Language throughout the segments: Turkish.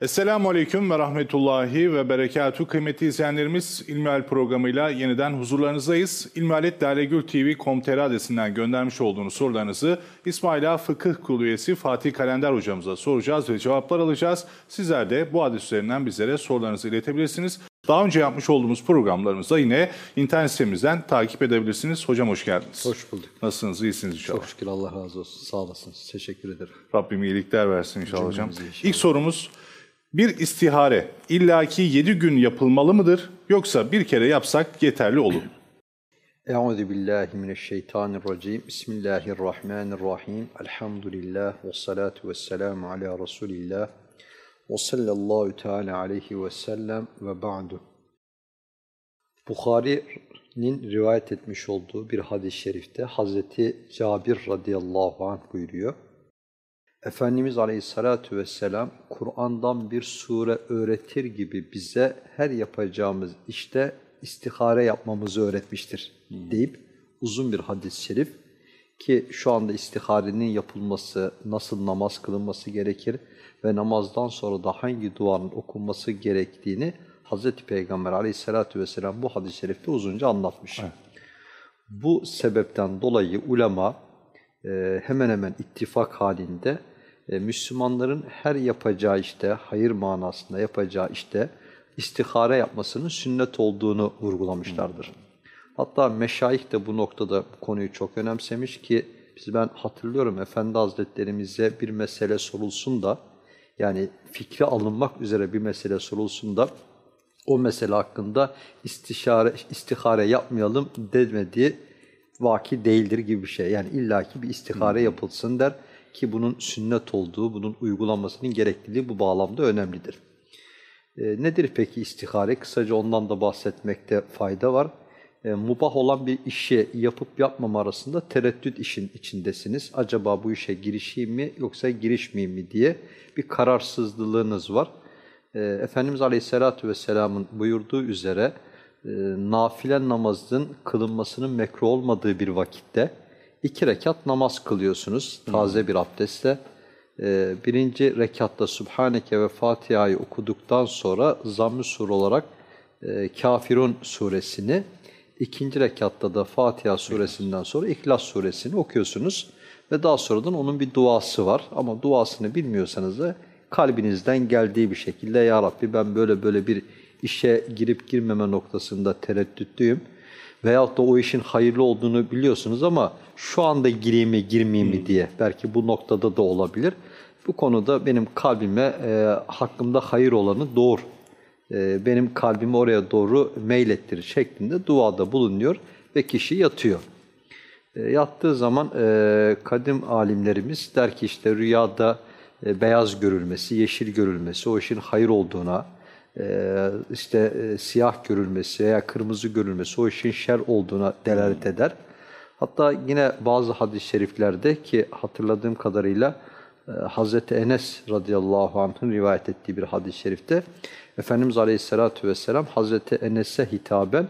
Esselamu Aleyküm ve Rahmetullahi ve Berekatuhu. Kıymetli izleyenlerimiz İlmihal programıyla yeniden huzurlarınızdayız. İlmihaletlalegültv.com.tr adresinden göndermiş olduğunuz sorularınızı İsmaila Fıkıh Kurulu üyesi Fatih Kalender hocamıza soracağız ve cevaplar alacağız. Sizler de bu adres üzerinden bizlere sorularınızı iletebilirsiniz. Daha önce yapmış olduğumuz programlarımızda yine internet sitemizden takip edebilirsiniz. Hocam hoş geldiniz. Hoş bulduk. Nasılsınız? İyisiniz inşallah. Çok şükür Allah razı olsun. Sağ olasınız. Teşekkür ederim. Rabbim iyilikler versin inşallah hocam. Cümlemize inşallah. İlk sorumuz bir istihare illaki 7 gün yapılmalı mıdır yoksa bir kere yapsak yeterli olur? Euzu billahi mineşşeytanirracim. Bismillahirrahmanirrahim. Elhamdülillah ve salatu vesselamu ala Resulillah. Ve sallallahu teala aleyhi ve sellem ve ba'du. Bukhari'nin rivayet etmiş olduğu bir hadis-i şerifte Hazreti Cabir radıyallahu anh buyuruyor. Efendimiz Aleyhisselatü Vesselam Kur'an'dan bir sure öğretir gibi bize her yapacağımız işte istihare yapmamızı öğretmiştir deyip uzun bir hadis-i şerif ki şu anda istiharenin yapılması, nasıl namaz kılınması gerekir ve namazdan sonra da hangi duanın okunması gerektiğini Hz. Peygamber Aleyhisselatü Vesselam bu hadis-i şerifte uzunca anlatmış. Bu sebepten dolayı ulema e, hemen hemen ittifak halinde e, Müslümanların her yapacağı işte, hayır manasında yapacağı işte istihare yapmasının sünnet olduğunu vurgulamışlardır. Hatta meşayih de bu noktada bu konuyu çok önemsemiş ki biz ben hatırlıyorum Efendi Hazretlerimize bir mesele sorulsun da yani fikri alınmak üzere bir mesele sorulsun da o mesele hakkında istişare, istihare yapmayalım demediği vaki değildir gibi bir şey. Yani illaki bir istihare yapılsın der ki bunun sünnet olduğu, bunun uygulanmasının gerekliliği bu bağlamda önemlidir. E, nedir peki istihare? Kısaca ondan da bahsetmekte fayda var. E, mubah olan bir işi yapıp yapmama arasında tereddüt işin içindesiniz. Acaba bu işe girişeyim mi yoksa girişmeyeyim mi diye bir kararsızlığınız var. E, Efendimiz Aleyhisselatü Vesselam'ın buyurduğu üzere e, nafile namazın kılınmasının mekruh olmadığı bir vakitte iki rekat namaz kılıyorsunuz taze bir abdestle. E, birinci rekatta Subhaneke ve Fatiha'yı okuduktan sonra zamm-ı sur olarak e, Kafirun suresini, ikinci rekatta da Fatiha suresinden sonra İhlas suresini okuyorsunuz. Ve daha sonradan onun bir duası var ama duasını bilmiyorsanız da kalbinizden geldiği bir şekilde Ya Rabbi ben böyle böyle bir işe girip girmeme noktasında tereddütlüyüm. Veyahut da o işin hayırlı olduğunu biliyorsunuz ama şu anda gireyim mi girmeyeyim mi diye belki bu noktada da olabilir. Bu konuda benim kalbime e, hakkımda hayır olanı doğur. E, benim kalbimi oraya doğru meylettirir şeklinde duada bulunuyor ve kişi yatıyor. E, yattığı zaman e, kadim alimlerimiz der ki işte rüyada e, beyaz görülmesi, yeşil görülmesi o işin hayır olduğuna, işte e, siyah görülmesi veya kırmızı görülmesi o işin şer olduğuna delalet eder. Hatta yine bazı hadis-i şeriflerde ki hatırladığım kadarıyla e, Hazreti Enes radıyallahu anh'ın rivayet ettiği bir hadis-i şerifte Efendimiz aleyhissalatu vesselam Hazreti Enes'e hitaben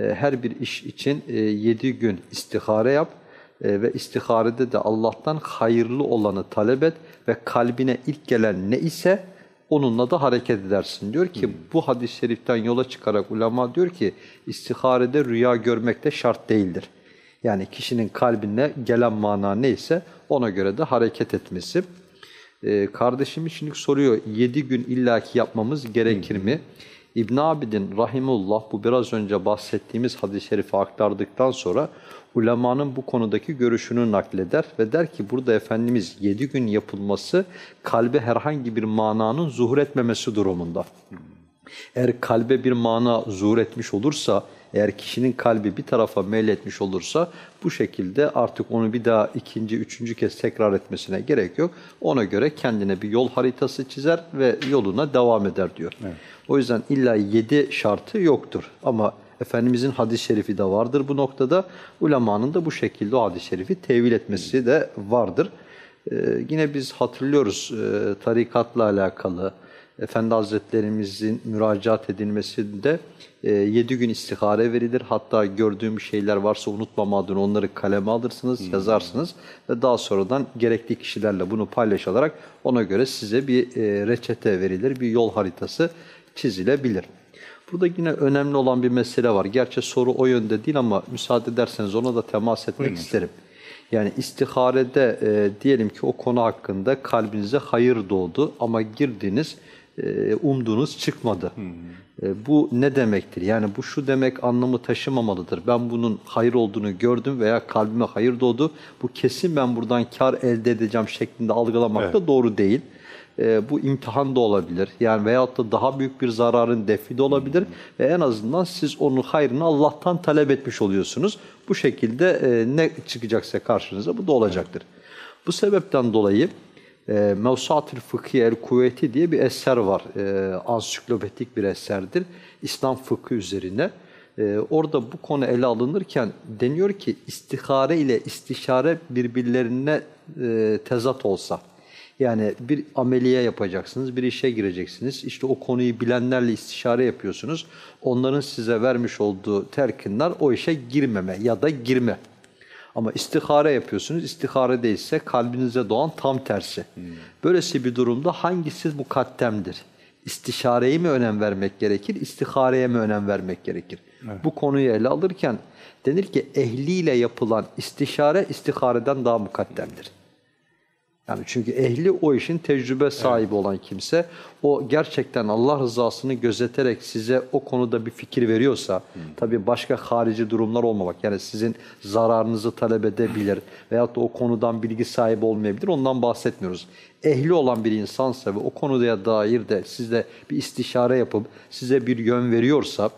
e, her bir iş için yedi gün istihare yap ve istiharede de Allah'tan hayırlı olanı talep et ve kalbine ilk gelen ne ise onunla da hareket edersin diyor ki bu hadis-i şeriften yola çıkarak ulema diyor ki istiharede rüya görmek de şart değildir. Yani kişinin kalbine gelen mana neyse ona göre de hareket etmesi. Ee, kardeşim şimdi soruyor yedi gün illaki yapmamız gerekir mi? İbn Abidin rahimullah bu biraz önce bahsettiğimiz hadis-i şerifi aktardıktan sonra ulemanın bu konudaki görüşünü nakleder ve der ki burada Efendimiz yedi gün yapılması kalbe herhangi bir mananın zuhur etmemesi durumunda. Eğer kalbe bir mana zuhur etmiş olursa, eğer kişinin kalbi bir tarafa meyletmiş olursa bu şekilde artık onu bir daha ikinci, üçüncü kez tekrar etmesine gerek yok. Ona göre kendine bir yol haritası çizer ve yoluna devam eder diyor. Evet. O yüzden illa yedi şartı yoktur ama Efendimizin hadis-i şerifi de vardır bu noktada. Ulemanın da bu şekilde o hadis-i şerifi tevil etmesi de vardır. Ee, yine biz hatırlıyoruz e, tarikatla alakalı, Efendi Hazretlerimizin müracaat edilmesinde E, 7 gün istihare verilir. Hatta gördüğüm şeyler varsa unutmama adına onları kaleme alırsınız, yazarsınız ve daha sonradan gerekli kişilerle bunu paylaşılarak ona göre size bir e, reçete verilir, bir yol haritası çizilebilir. Burada yine önemli olan bir mesele var. Gerçi soru o yönde değil ama müsaade ederseniz ona da temas etmek isterim. Yani istiharede e, diyelim ki o konu hakkında kalbinize hayır doğdu ama girdiniz, e, umduğunuz çıkmadı. E, bu ne demektir? Yani bu şu demek anlamı taşımamalıdır. Ben bunun hayır olduğunu gördüm veya kalbime hayır doğdu. Bu kesin ben buradan kar elde edeceğim şeklinde algılamak da doğru değil. E, bu imtihan da olabilir. Yani veyahut da daha büyük bir zararın defi de olabilir. Ve en azından siz onun hayrını Allah'tan talep etmiş oluyorsunuz. Bu şekilde e, ne çıkacaksa karşınıza bu da olacaktır. Bu sebepten dolayı e, Mevsuat-ül Fıkhiye el Kuvveti diye bir eser var. E, ansiklopedik bir eserdir. İslam fıkhı üzerine. Orada bu konu ele alınırken deniyor ki istihare ile istişare birbirlerine tezat olsa, yani bir ameliye yapacaksınız, bir işe gireceksiniz. İşte o konuyu bilenlerle istişare yapıyorsunuz. Onların size vermiş olduğu terkinler o işe girmeme ya da girme. Ama istihare yapıyorsunuz. İstihare değilse kalbinize doğan tam tersi. Böylesi bir durumda hangisi mukaddemdir? İstişareye mi önem vermek gerekir, istihareye mi önem vermek gerekir? Bu konuyu ele alırken denir ki ehliyle yapılan istişare istihareden daha mukaddemdir. Yani çünkü ehli o işin tecrübe sahibi olan kimse, o gerçekten Allah rızasını gözeterek size o konuda bir fikir veriyorsa, tabii başka harici durumlar olmamak, yani sizin zararınızı talep edebilir veyahut da o konudan bilgi sahibi olmayabilir, ondan bahsetmiyoruz. Ehli olan bir insansa ve o konuya dair de sizde bir istişare yapıp size bir yön veriyorsa,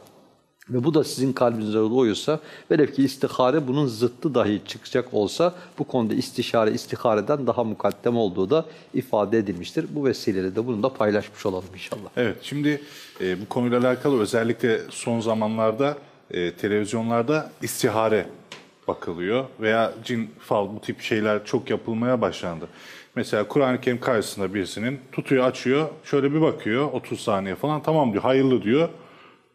ve bu da sizin kalbinize doğuyorsa, velev ki istihare bunun zıttı dahi çıkacak olsa bu konuda istişare istihareden daha mukaddem olduğu da ifade edilmiştir. Bu vesileyle de bunu da paylaşmış olalım inşallah. Evet, şimdi e, bu konuyla alakalı özellikle son zamanlarda e, televizyonlarda istihare bakılıyor veya cin fal bu tip şeyler çok yapılmaya başlandı. Mesela Kur'an-ı Kerim karşısında birisinin tutuyor, açıyor, şöyle bir bakıyor 30 saniye falan tamam diyor, hayırlı diyor,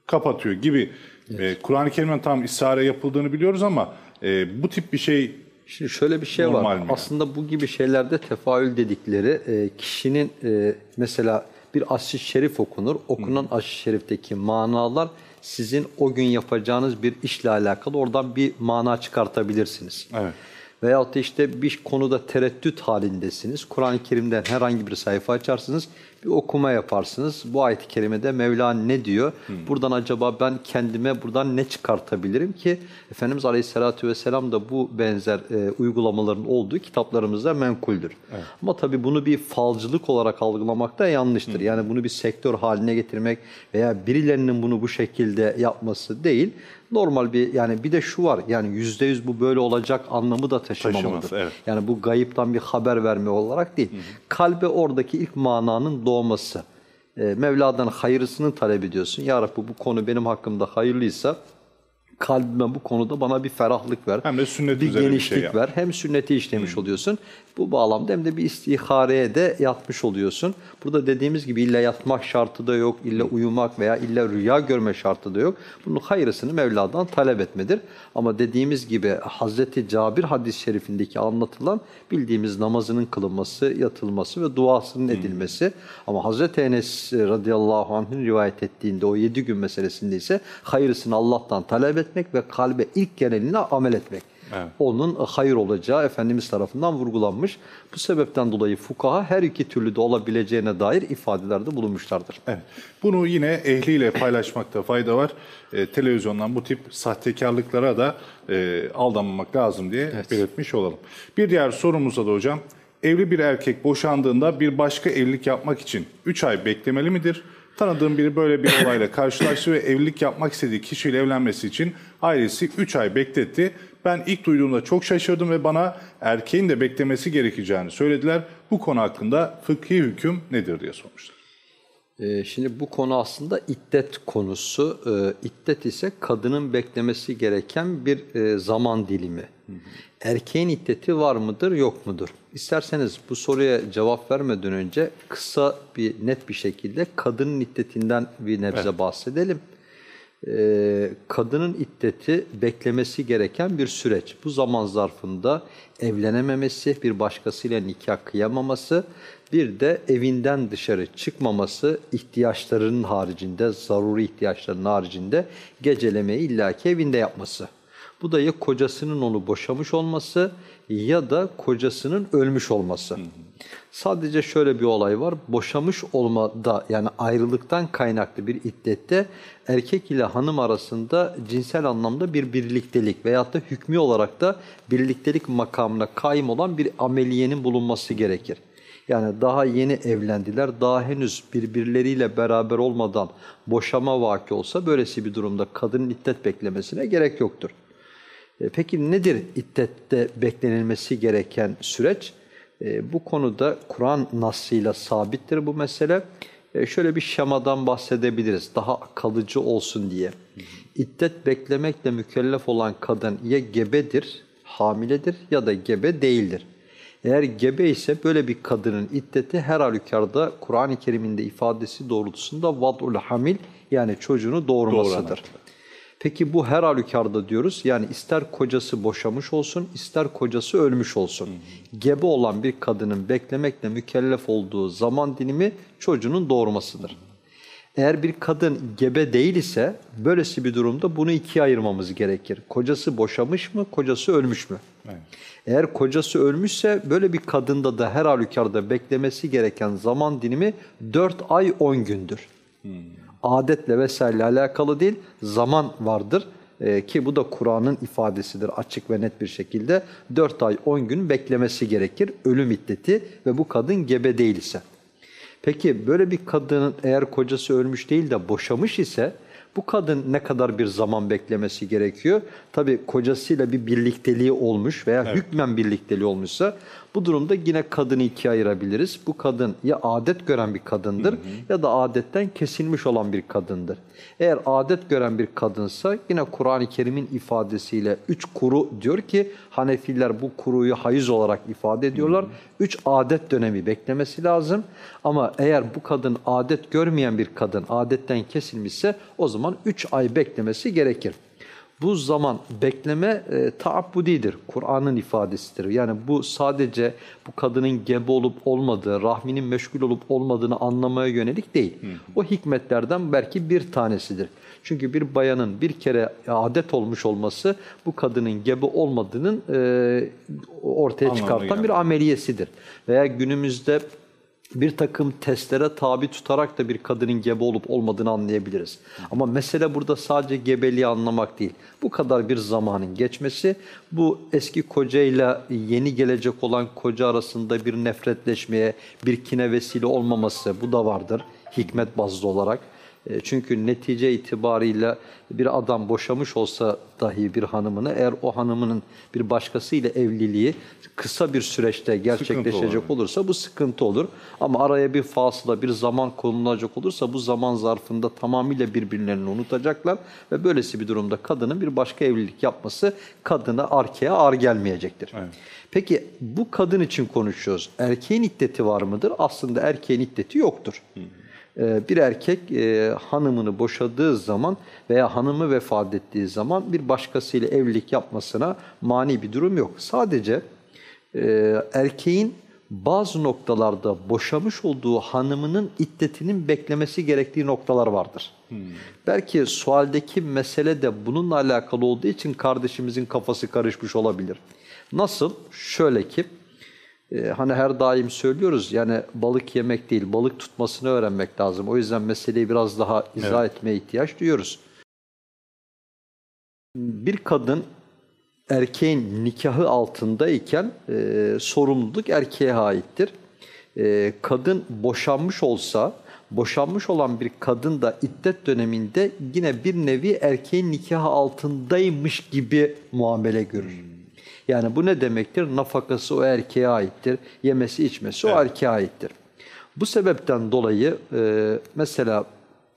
kapatıyor gibi. E, Kur'an-ı Kerim'den tam istihare yapıldığını biliyoruz ama e, bu tip bir şey Şimdi şöyle bir şey Normal var. mi? Aslında bu gibi şeylerde tefaül dedikleri e, kişinin e, mesela bir aşk-ı şerif okunur. Okunan aşk-ı şerifteki manalar sizin o gün yapacağınız bir işle alakalı oradan bir mana çıkartabilirsiniz. Evet. Veyahut da işte bir konuda tereddüt halindesiniz. Kur'an-ı Kerim'den herhangi bir sayfa açarsınız, bir okuma yaparsınız. Bu ayet-i kerimede Mevla ne diyor? Buradan acaba ben kendime buradan ne çıkartabilirim ki? Efendimiz Aleyhisselatü Vesselam da bu benzer e, uygulamaların olduğu kitaplarımızda menkuldür. Ama tabii bunu bir falcılık olarak algılamak da yanlıştır. Yani bunu bir sektör haline getirmek veya birilerinin bunu bu şekilde yapması değil. Normal bir yani bir de şu var yani yüzde yüz bu böyle olacak anlamı da taşımamalıdır. Evet. Yani bu gayiptan bir haber verme olarak değil. Kalbe oradaki ilk mananın doğması. Ee, Mevla'dan hayırlısını talep ediyorsun. Ya Rabbi bu konu benim hakkımda hayırlıysa kalbime bu konuda bana bir ferahlık ver. Hem de sünnet bir üzere bir genişlik şey ver. Hem sünneti işlemiş oluyorsun. Bu bağlamda hem de bir istihareye de yatmış oluyorsun. Burada dediğimiz gibi illa yatmak şartı da yok, illa uyumak veya illa rüya görme şartı da yok. Bunun hayırlısını Mevla'dan talep etmedir. Ama dediğimiz gibi Hazreti Cabir hadis-i şerifindeki anlatılan bildiğimiz namazının kılınması, yatılması ve duasının edilmesi. Ama Hazreti Enes radıyallahu anh'ın rivayet ettiğinde o yedi gün meselesinde ise hayırlısını Allah'tan talep etmek ve kalbe ilk geleline amel etmek. Evet. Onun hayır olacağı Efendimiz tarafından vurgulanmış. Bu sebepten dolayı fukaha her iki türlü de olabileceğine dair ifadelerde bulunmuşlardır. Evet. Bunu yine ehliyle paylaşmakta fayda var. Ee, televizyondan bu tip sahtekarlıklara da e, aldanmamak lazım diye belirtmiş olalım. Bir diğer sorumuzda da hocam, evli bir erkek boşandığında bir başka evlilik yapmak için 3 ay beklemeli midir? Tanıdığım biri böyle bir olayla karşılaştı ve evlilik yapmak istediği kişiyle evlenmesi için ailesi 3 ay bekletti. Ben ilk duyduğumda çok şaşırdım ve bana erkeğin de beklemesi gerekeceğini söylediler. Bu konu hakkında fıkhi hüküm nedir diye sormuşlar. Ee, şimdi bu konu aslında iddet konusu. Ee, iddet ise kadının beklemesi gereken bir e, zaman dilimi. Erkeğin iddeti var mıdır, yok mudur? İsterseniz bu soruya cevap vermeden önce kısa bir net bir şekilde kadının iddetinden bir nebze bahsedelim. e, kadının iddeti beklemesi gereken bir süreç. Bu zaman zarfında evlenememesi, bir başkasıyla nikah kıyamaması, bir de evinden dışarı çıkmaması ihtiyaçlarının haricinde, zaruri ihtiyaçlarının haricinde gecelemeyi illaki evinde yapması. Bu da ya kocasının onu boşamış olması ya da kocasının ölmüş olması. Sadece şöyle bir olay var. Boşamış olmada yani ayrılıktan kaynaklı bir iddette erkek ile hanım arasında cinsel anlamda bir birliktelik veyahut da hükmü olarak da birliktelik makamına kaim olan bir ameliyenin bulunması gerekir. Yani daha yeni evlendiler, daha henüz birbirleriyle beraber olmadan boşama vaki olsa böylesi bir durumda kadının iddet beklemesine gerek yoktur. E, peki nedir iddette beklenilmesi gereken süreç? E, bu konuda Kur'an nasıyla sabittir bu mesele. E, şöyle bir şemadan bahsedebiliriz daha kalıcı olsun diye. İddet beklemekle mükellef olan kadın ya gebedir, hamiledir ya da gebe değildir. Eğer gebe ise böyle bir kadının iddeti her halükarda Kur'an-ı Kerim'in de ifadesi doğrultusunda vad'ul hamil yani çocuğunu doğurmasıdır. Doğuramak. Peki bu her halükarda diyoruz. Yani ister kocası boşamış olsun, ister kocası ölmüş olsun. Gebe olan bir kadının beklemekle mükellef olduğu zaman dilimi çocuğunun doğurmasıdır. Eğer bir kadın gebe değil ise böylesi bir durumda bunu ikiye ayırmamız gerekir. Kocası boşamış mı, kocası ölmüş mü? Evet. Eğer kocası ölmüşse böyle bir kadında da her halükarda beklemesi gereken zaman dilimi 4 ay 10 gündür. Adetle vesaire alakalı değil, zaman vardır. Ee, ki bu da Kur'an'ın ifadesidir açık ve net bir şekilde. 4 ay 10 gün beklemesi gerekir ölüm iddeti ve bu kadın gebe değil ise. Peki böyle bir kadının eğer kocası ölmüş değil de boşamış ise bu kadın ne kadar bir zaman beklemesi gerekiyor? Tabii kocasıyla bir birlikteliği olmuş veya hükmen birlikteliği olmuşsa bu durumda yine kadını ikiye ayırabiliriz. Bu kadın ya adet gören bir kadındır ya da adetten kesilmiş olan bir kadındır. Eğer adet gören bir kadınsa yine Kur'an-ı Kerim'in ifadesiyle üç kuru diyor ki Hanefiler bu kuruyu hayız olarak ifade ediyorlar. Üç adet dönemi beklemesi lazım. Ama eğer bu kadın adet görmeyen bir kadın adetten kesilmişse o zaman üç ay beklemesi gerekir. Bu zaman bekleme e, taabbudidir. Kur'an'ın ifadesidir. Yani bu sadece bu kadının gebe olup olmadığı, rahminin meşgul olup olmadığını anlamaya yönelik değil. O hikmetlerden belki bir tanesidir. Çünkü bir bayanın bir kere adet olmuş olması bu kadının gebe olmadığının e, ortaya Anlamına çıkartan gelmez. bir ameliyesidir. Veya günümüzde bir takım testlere tabi tutarak da bir kadının gebe olup olmadığını anlayabiliriz. Ama mesele burada sadece gebeliği anlamak değil. Bu kadar bir zamanın geçmesi, bu eski kocayla yeni gelecek olan koca arasında bir nefretleşmeye, bir kine vesile olmaması bu da vardır hikmet bazlı olarak. E, Çünkü netice itibariyle bir adam boşamış olsa dahi bir hanımını eğer o hanımının bir başkasıyla evliliği kısa bir süreçte gerçekleşecek olur. olursa bu sıkıntı olur. Ama araya bir fasıla, bir zaman konulacak olursa bu zaman zarfında tamamıyla birbirlerini unutacaklar ve böylesi bir durumda kadının bir başka evlilik yapması kadına arkaya ağır gelmeyecektir. Evet. Peki bu kadın için konuşuyoruz. Erkeğin iddeti var mıdır? Aslında erkeğin iddeti yoktur. Ee, Bir erkek e, hanımını boşadığı zaman veya hanımı vefat ettiği zaman bir başkasıyla evlilik yapmasına mani bir durum yok. Sadece e, erkeğin bazı noktalarda boşamış olduğu hanımının iddetinin beklemesi gerektiği noktalar vardır. Belki sualdeki mesele de bununla alakalı olduğu için kardeşimizin kafası karışmış olabilir. Nasıl? Şöyle ki, e, hani her daim söylüyoruz yani balık yemek değil, balık tutmasını öğrenmek lazım. O yüzden meseleyi biraz daha izah etmeye ihtiyaç duyuyoruz. Bir kadın erkeğin nikahı altındayken e, sorumluluk erkeğe aittir. E, kadın boşanmış olsa, boşanmış olan bir kadın da iddet döneminde yine bir nevi erkeğin nikahı altındaymış gibi muamele görür. Yani bu ne demektir? Nafakası o erkeğe aittir, yemesi içmesi o erkeğe aittir. Bu sebepten dolayı e, mesela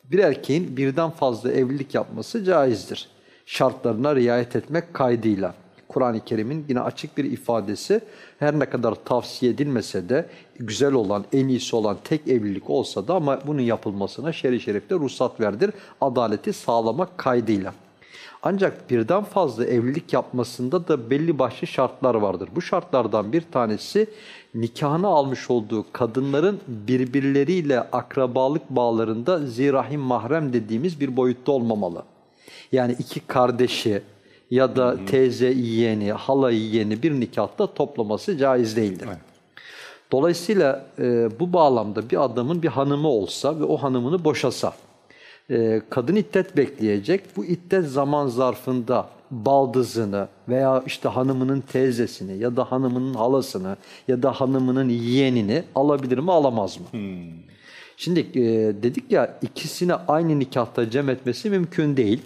bir erkeğin birden fazla evlilik yapması caizdir. Şartlarına riayet etmek kaydıyla. Kur'an-ı Kerim'in yine açık bir ifadesi her ne kadar tavsiye edilmese de güzel olan, en iyisi olan tek evlilik olsa da ama bunun yapılmasına şer'i şerifte ruhsat verdir. Adaleti sağlamak kaydıyla. Ancak birden fazla evlilik yapmasında da belli başlı şartlar vardır. Bu şartlardan bir tanesi nikahını almış olduğu kadınların birbirleriyle akrabalık bağlarında zirahim mahrem dediğimiz bir boyutta olmamalı. Yani iki kardeşi ya da teyze yeğeni, hala yeğeni bir nikahta toplaması caiz değildir. Dolayısıyla e, bu bağlamda bir adamın bir hanımı olsa ve o hanımını boşasa, e, kadın iddet bekleyecek. Bu iddet zaman zarfında baldızını veya işte hanımının teyzesini ya da hanımının halasını ya da hanımının yeğenini alabilir mi alamaz mı? Şimdi e, dedik ya ikisini aynı nikahta cem etmesi mümkün değil.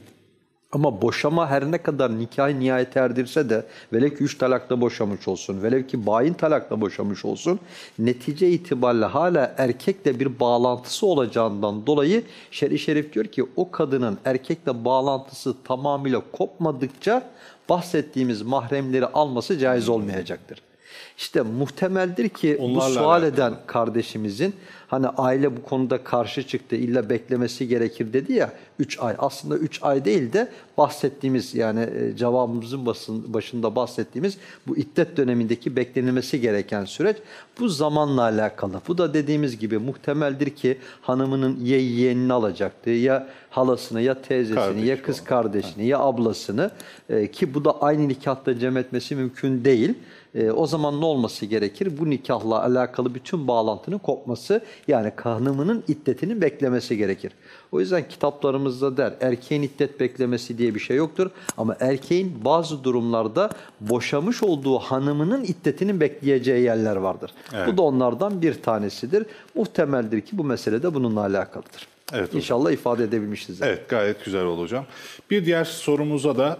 Ama boşama her ne kadar nikahı nihayet erdirse de velev ki üç talakla boşamış olsun, velev ki bayin talakla boşamış olsun, netice itibariyle hala erkekle bir bağlantısı olacağından dolayı şer'i şerif diyor ki o kadının erkekle bağlantısı tamamıyla kopmadıkça bahsettiğimiz mahremleri alması caiz olmayacaktır. İşte muhtemeldir ki bu Onlarla sual alakalı. eden kardeşimizin hani aile bu konuda karşı çıktı illa beklemesi gerekir dedi ya 3 ay. Aslında 3 ay değil de bahsettiğimiz yani e, cevabımızın basın, başında bahsettiğimiz bu iddet dönemindeki beklenilmesi gereken süreç bu zamanla alakalı. Bu da dediğimiz gibi muhtemeldir ki hanımının ya yeğenini alacaktı ya halasını ya teyzesini Kardeş ya kız kardeşini ya ablasını e, ki bu da aynı nikahta cem etmesi mümkün değil. E, o zaman ne olması gerekir? Bu nikahla alakalı bütün bağlantının kopması yani hanımının iddetinin beklemesi gerekir. O yüzden kitaplarımızda der erkeğin iddet beklemesi diye bir şey yoktur. Ama erkeğin bazı durumlarda boşamış olduğu hanımının iddetinin bekleyeceği yerler vardır. Evet. Bu da onlardan bir tanesidir. Muhtemeldir ki bu mesele de bununla alakalıdır. Evet hocam. İnşallah ifade edebilmişiz. Evet gayet güzel oldu hocam. Bir diğer sorumuza da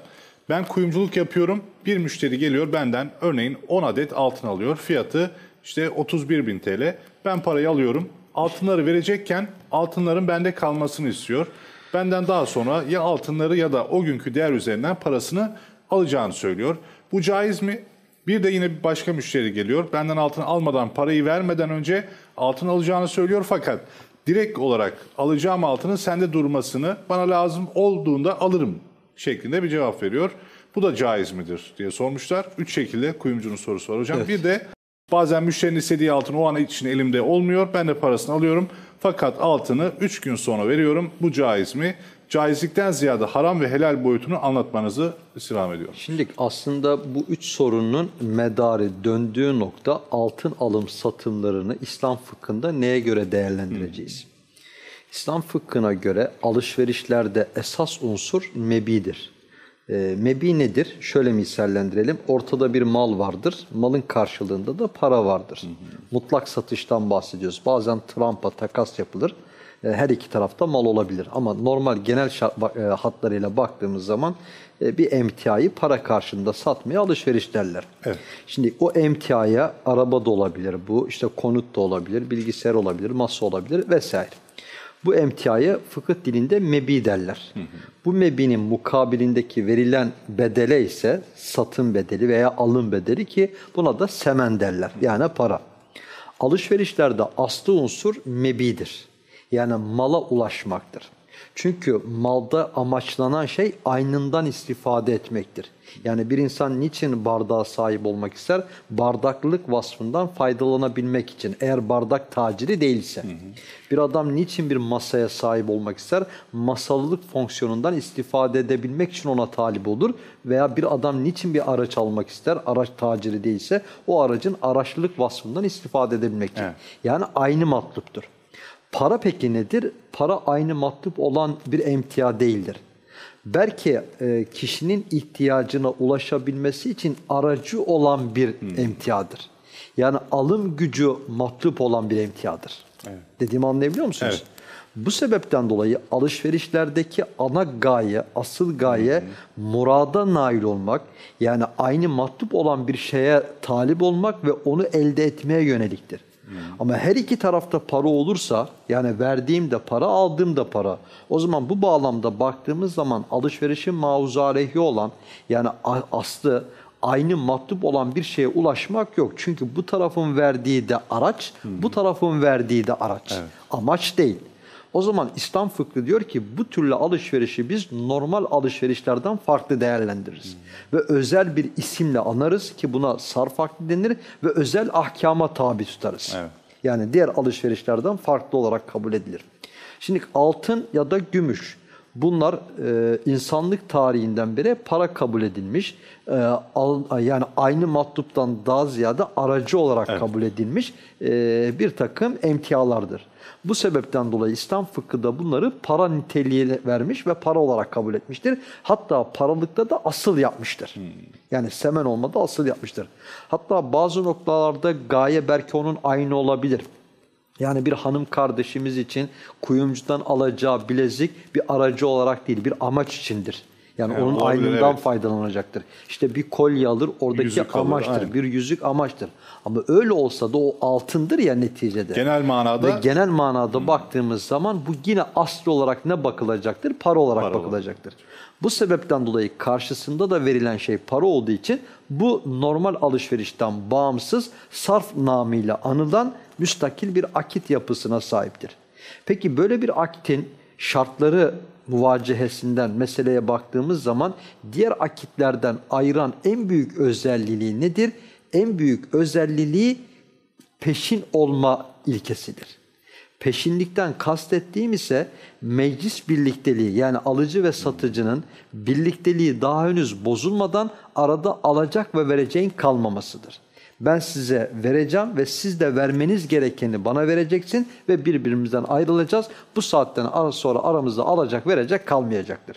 ben kuyumculuk yapıyorum. Bir müşteri geliyor benden örneğin 10 adet altın alıyor. Fiyatı işte 31 bin TL. Ben parayı alıyorum. Altınları verecekken altınların bende kalmasını istiyor. Benden daha sonra ya altınları ya da o günkü değer üzerinden parasını alacağını söylüyor. Bu caiz mi? Bir de yine bir başka müşteri geliyor. Benden altın almadan parayı vermeden önce altın alacağını söylüyor fakat direkt olarak alacağım altının sende durmasını bana lazım olduğunda alırım şeklinde bir cevap veriyor. Bu da caiz midir diye sormuşlar. Üç şekilde kuyumcunun sorusu var hocam. Bir de bazen müşterinin istediği altın o an için elimde olmuyor. Ben de parasını alıyorum. Fakat altını 3 gün sonra veriyorum. Bu caiz mi? Caizlikten ziyade haram ve helal boyutunu anlatmanızı istirham ediyorum. Şimdi aslında bu üç sorunun medarı döndüğü nokta altın alım satımlarını İslam fıkhında neye göre değerlendireceğiz? İslam fıkhına göre alışverişlerde esas unsur mebidir. E, mebi nedir? Şöyle misallendirelim. Ortada bir mal vardır. Malın karşılığında da para vardır. Mutlak satıştan bahsediyoruz. Bazen trampa takas yapılır. E, her iki tarafta mal olabilir. Ama normal genel şart- e, hatlarıyla baktığımız zaman e, bir emtiayı para karşılığında satmaya alışveriş derler. Evet. Şimdi o emtiaya araba da olabilir bu, işte konut da olabilir, bilgisayar olabilir, masa olabilir vesaire. Bu emtiaya fıkıh dilinde mebi derler. Bu mebinin mukabilindeki verilen bedele ise satın bedeli veya alım bedeli ki buna da semen derler. Yani para. Alışverişlerde aslı unsur mebidir. Yani mala ulaşmaktır. Çünkü malda amaçlanan şey aynından istifade etmektir. Yani bir insan niçin bardağa sahip olmak ister? Bardaklılık vasfından faydalanabilmek için. Eğer bardak taciri değilse. Bir adam niçin bir masaya sahip olmak ister? Masalılık fonksiyonundan istifade edebilmek için ona talip olur. Veya bir adam niçin bir araç almak ister? Araç taciri değilse o aracın araçlılık vasfından istifade edebilmek için. Evet. Yani aynı matluptur. Para peki nedir? Para aynı matlup olan bir emtia değildir. Belki e, kişinin ihtiyacına ulaşabilmesi için aracı olan bir emtiadır. Yani alım gücü matlup olan bir emtiadır. Dediğimi anlayabiliyor musunuz? Evet. Bu sebepten dolayı alışverişlerdeki ana gaye, asıl gaye murada nail olmak, yani aynı matlup olan bir şeye talip olmak ve onu elde etmeye yöneliktir. Ama her iki tarafta para olursa, yani verdiğim de para, aldığım da para. O zaman bu bağlamda baktığımız zaman alışverişin mauzu aleyhi olan, yani aslı aynı matlup olan bir şeye ulaşmak yok. Çünkü bu tarafın verdiği de araç, bu tarafın verdiği de araç. Amaç değil. O zaman İslam fıkhı diyor ki bu türlü alışverişi biz normal alışverişlerden farklı değerlendiririz. Ve özel bir isimle anarız ki buna sarf akdi denir ve özel ahkama tabi tutarız. Evet. Yani diğer alışverişlerden farklı olarak kabul edilir. Şimdi altın ya da gümüş bunlar e, insanlık tarihinden beri para kabul edilmiş. E, al- yani aynı matluptan daha ziyade aracı olarak kabul edilmiş e, bir takım emtialardır. Bu sebepten dolayı İslam fıkhı da bunları para niteliği vermiş ve para olarak kabul etmiştir. Hatta paralıkta da asıl yapmıştır. Yani semen olmadı asıl yapmıştır. Hatta bazı noktalarda gaye belki onun aynı olabilir. Yani bir hanım kardeşimiz için kuyumcudan alacağı bilezik bir aracı olarak değil, bir amaç içindir. Yani Evet, onun olabilir, aynından evet. faydalanacaktır. İşte bir kolye alır, oradaki Yüzük alır, amaçtır. aynen. bir yüzük amaçtır. Ama öyle olsa da o altındır ya neticede. Genel manada Ve genel manada baktığımız zaman bu yine asli olarak ne bakılacaktır? Para olarak Para olarak. bakılacaktır. Bu sebepten dolayı karşısında da verilen şey para olduğu için bu normal alışverişten bağımsız sarf namıyla anılan müstakil bir akit yapısına sahiptir. Peki böyle bir akitin şartları muvacehesinden meseleye baktığımız zaman diğer akitlerden ayıran en büyük özelliği nedir? En büyük özelliği peşin olma ilkesidir. Peşinlikten kastettiğim ise meclis birlikteliği yani alıcı ve satıcının birlikteliği daha henüz bozulmadan arada alacak ve vereceğin kalmamasıdır. Ben size vereceğim ve siz de vermeniz gerekeni bana vereceksin ve birbirimizden ayrılacağız. Bu saatten sonra aramızda alacak verecek kalmayacaktır.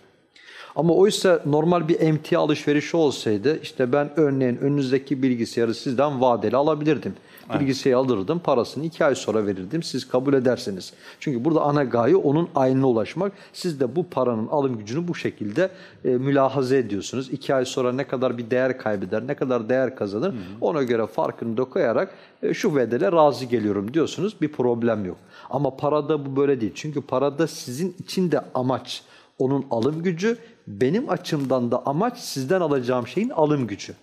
Ama oysa normal bir emtia alışverişi olsaydı işte ben örneğin önünüzdeki bilgisayarı sizden vadeli alabilirdim. Bilgisayarı alırdım, parasını iki ay sonra verirdim. Siz kabul ederseniz. Çünkü burada ana gaye onun aynına ulaşmak. Siz de bu paranın alım gücünü bu şekilde e, mülahaza ediyorsunuz. İki ay sonra ne kadar bir değer kaybeder, ne kadar değer kazanır ona göre farkını da koyarak e, şu bedele razı geliyorum diyorsunuz. Bir problem yok. Ama parada bu böyle değil. Çünkü parada sizin için de amaç onun alım gücü, benim açımdan da amaç sizden alacağım şeyin alım gücü.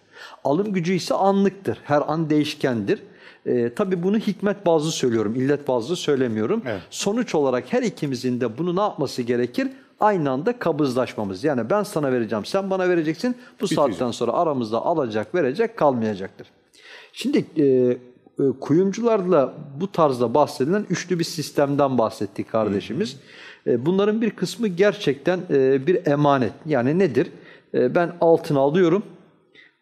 Alım gücü ise anlıktır, her an değişkendir. Ee, tabii bunu hikmet bazlı söylüyorum, illet bazlı söylemiyorum. Evet. Sonuç olarak her ikimizin de bunu ne yapması gerekir? Aynı anda kabızlaşmamız. Yani ben sana vereceğim, sen bana vereceksin. Bu saatten sonra aramızda alacak, verecek kalmayacaktır. Şimdi e, e, kuyumcularla bu tarzda bahsedilen üçlü bir sistemden bahsetti kardeşimiz. E, bunların bir kısmı gerçekten e, bir emanet. Yani nedir? E, ben altın alıyorum,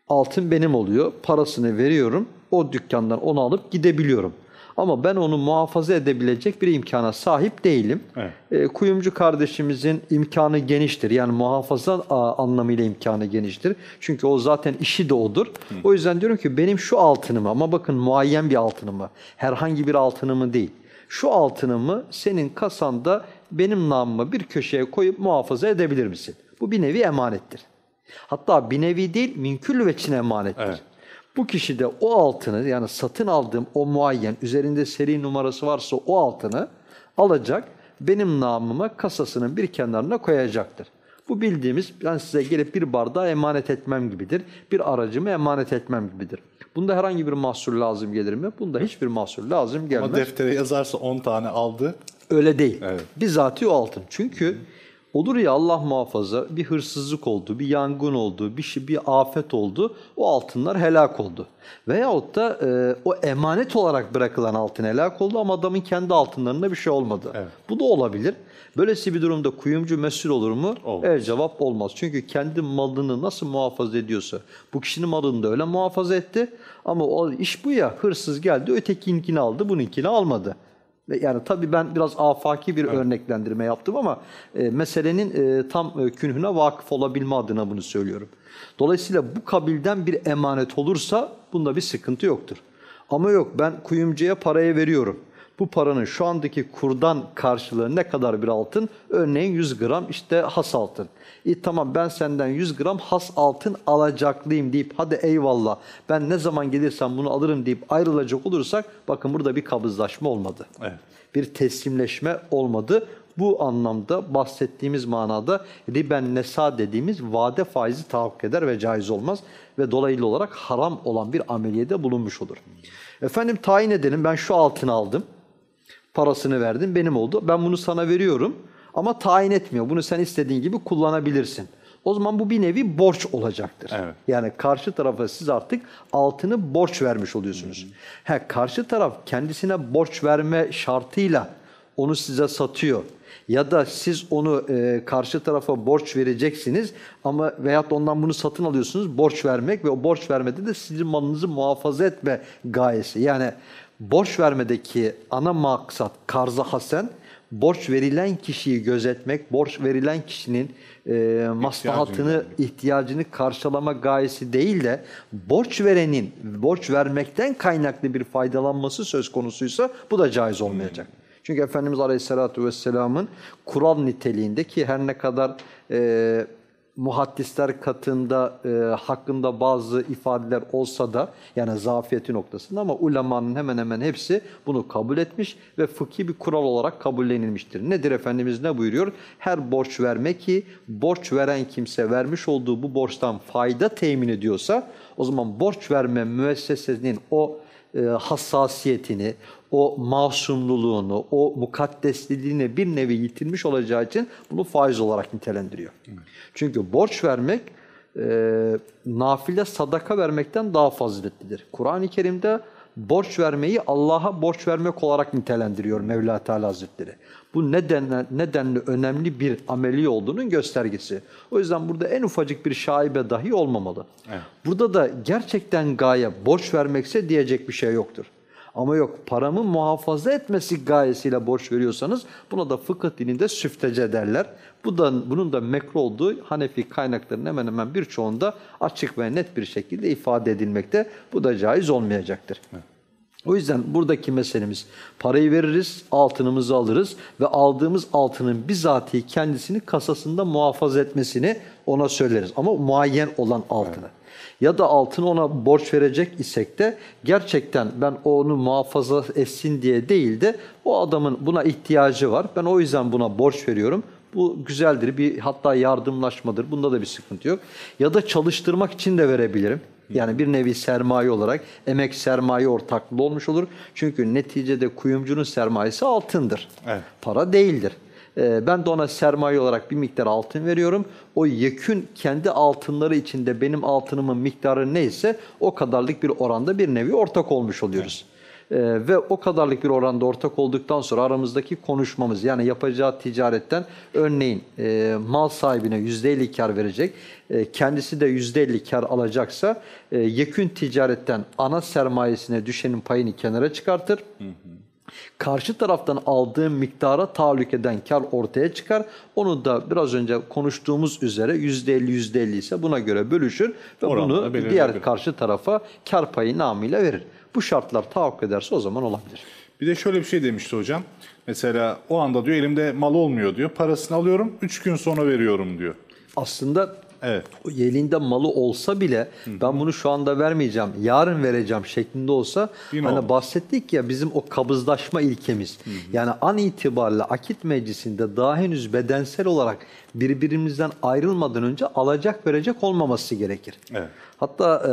altın benim oluyor, parasını veriyorum, o dükkandan onu alıp gidebiliyorum. Ama ben onu muhafaza edebilecek bir imkana sahip değilim. Evet. E, kuyumcu kardeşimizin imkanı geniştir. Yani muhafaza a, anlamıyla imkanı geniştir. Çünkü o zaten işi de odur. O yüzden diyorum ki benim şu altınımı ama bakın muayyen bir altınımı, herhangi bir altınımı değil. Şu altınımı senin kasanda benim namıma bir köşeye koyup muhafaza edebilir misin? Bu bir nevi emanettir. Hatta bir nevi değil, minkül veçin emanettir. Evet. Bu kişi de o altını yani satın aldığım o muayyen üzerinde seri numarası varsa o altını alacak benim namıma kasasının bir kenarına koyacaktır. Bu bildiğimiz ben size gelip bir bardağı emanet etmem gibidir. Bir aracımı emanet etmem gibidir. Bunda herhangi bir mahsur lazım gelir mi? Bunda hiçbir mahsur lazım gelmez. ama deftere yazarsa 10 tane aldı. Öyle değil. Evet. Bizatihi o altın. Çünkü olur ya Allah muhafaza bir hırsızlık oldu, bir yangın oldu, bir şey, bir afet oldu. O altınlar helak oldu. Veyahut da e, o emanet olarak bırakılan altın helak oldu ama adamın kendi altınlarında bir şey olmadı. Evet. Bu da olabilir. Böylesi bir durumda kuyumcu mesul olur mu? Olmaz. Evet cevap olmaz. Çünkü kendi malını nasıl muhafaza ediyorsa bu kişinin malını da öyle muhafaza etti. Ama o iş bu ya hırsız geldi ötekininkini aldı bununkini almadı. Yani tabii ben biraz afaki bir örneklendirme yaptım ama e, meselenin e, tam e, künhüne vakıf olabilme adına bunu söylüyorum. Dolayısıyla bu kabilden bir emanet olursa bunda bir sıkıntı yoktur. Ama yok ben kuyumcuya parayı veriyorum. Bu paranın şu andaki kurdan karşılığı ne kadar bir altın? Örneğin 100 gram işte has altın. İyi tamam ben senden 100 gram has altın alacaklıyım deyip hadi eyvallah ben ne zaman gelirsem bunu alırım deyip ayrılacak olursak bakın burada bir kabızlaşma olmadı. Evet. Bir teslimleşme olmadı. Bu anlamda bahsettiğimiz manada riben nesa dediğimiz vade faizi tahakkuk eder ve caiz olmaz ve dolaylı olarak haram olan bir ameliyede bulunmuş olur. Efendim tayin edelim ben şu altını aldım, parasını verdim benim oldu. Ben bunu sana veriyorum ama tayin etmiyor. Bunu sen istediğin gibi kullanabilirsin. O zaman bu bir nevi borç olacaktır. Evet. Yani karşı tarafa siz artık altını borç vermiş oluyorsunuz. He, karşı taraf kendisine borç verme şartıyla onu size satıyor. Ya da siz onu e, karşı tarafa borç vereceksiniz ama veyahut ondan bunu satın alıyorsunuz borç vermek ve o borç vermede de sizin malınızı muhafaza etme gayesi. Yani borç vermedeki ana maksat karza hasen borç verilen kişiyi gözetmek, borç verilen kişinin e, maslahatını, ihtiyacını karşılama gayesi değil de borç verenin borç vermekten kaynaklı bir faydalanması söz konusuysa bu da caiz olmayacak. Çünkü Efendimiz Aleyhisselatü Vesselam'ın kural niteliğinde ki her ne kadar e, muhaddisler katında e, hakkında bazı ifadeler olsa da yani zafiyeti noktasında ama ulemanın hemen hemen hepsi bunu kabul etmiş ve fıkhi bir kural olarak kabullenilmiştir. Nedir Efendimiz ne buyuruyor? Her borç verme ki borç veren kimse vermiş olduğu bu borçtan fayda temin ediyorsa o zaman borç verme müessesesinin o e, hassasiyetini, o masumluluğunu, o mukaddesliğini bir nevi yitirmiş olacağı için bunu faiz olarak nitelendiriyor. Çünkü borç vermek e, nafile sadaka vermekten daha faziletlidir. Kur'an-ı Kerim'de borç vermeyi Allah'a borç vermek olarak nitelendiriyor Mevla Teala Hazretleri. Bu nedenle, nedenli önemli bir ameli olduğunun göstergesi. O yüzden burada en ufacık bir şaibe dahi olmamalı. Evet. Burada da gerçekten gaye borç vermekse diyecek bir şey yoktur. Ama yok paramı muhafaza etmesi gayesiyle borç veriyorsanız buna da fıkıh dilinde süftece derler. Bu da, bunun da mekruh olduğu Hanefi kaynaklarının hemen hemen birçoğunda açık ve net bir şekilde ifade edilmekte. Bu da caiz olmayacaktır. O yüzden buradaki meselemiz parayı veririz, altınımızı alırız ve aldığımız altının bizatihi kendisini kasasında muhafaza etmesini ona söyleriz. Ama muayyen olan altını. Ya da altını ona borç verecek isek de gerçekten ben onu muhafaza etsin diye değil de o adamın buna ihtiyacı var. Ben o yüzden buna borç veriyorum. Bu güzeldir. Bir hatta yardımlaşmadır. Bunda da bir sıkıntı yok. Ya da çalıştırmak için de verebilirim. Yani bir nevi sermaye olarak emek sermaye ortaklığı olmuş olur. Çünkü neticede kuyumcunun sermayesi altındır. Evet. Para değildir. Ee, ben de ona sermaye olarak bir miktar altın veriyorum. O yekün kendi altınları içinde benim altınımın miktarı neyse o kadarlık bir oranda bir nevi ortak olmuş oluyoruz. Ee, ve o kadarlık bir oranda ortak olduktan sonra aramızdaki konuşmamız yani yapacağı ticaretten örneğin e, mal sahibine %50 kar verecek, e, kendisi de %50 kar alacaksa e, yekün ticaretten ana sermayesine düşenin payını kenara çıkartır. Karşı taraftan aldığım miktara tahallük eden kar ortaya çıkar. Onu da biraz önce konuştuğumuz üzere %50 %50 ise buna göre bölüşür ve Oranla bunu diğer karşı tarafa kar payı namıyla verir. Bu şartlar tahakkuk ederse o zaman olabilir. Bir de şöyle bir şey demişti hocam. Mesela o anda diyor elimde mal olmuyor diyor. Parasını alıyorum 3 gün sonra veriyorum diyor. Aslında Evet. elinde malı olsa bile ben bunu şu anda vermeyeceğim, yarın vereceğim şeklinde olsa Yine hani bahsettik ya bizim o kabızlaşma ilkemiz. Yani an itibariyle akit meclisinde daha henüz bedensel olarak birbirimizden ayrılmadan önce alacak verecek olmaması gerekir. Evet. Hatta e,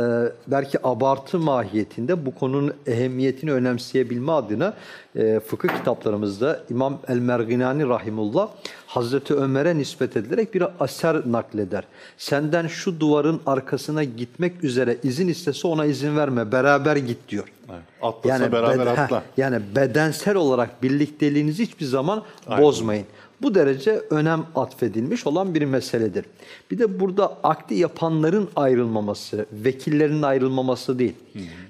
belki abartı mahiyetinde bu konunun ehemmiyetini önemseyebilme adına e, fıkıh kitaplarımızda İmam El-Merginani Rahimullah Hazreti Ömer'e nispet edilerek bir eser nakleder. Senden şu duvarın arkasına gitmek üzere izin istese ona izin verme, beraber git diyor. Evet. Atlasa beraber bed- atla. heh, yani bedensel olarak birlikteliğinizi hiçbir zaman bozmayın. Bu derece önem atfedilmiş olan bir meseledir. Bir de burada akdi yapanların ayrılmaması, vekillerin ayrılmaması değil.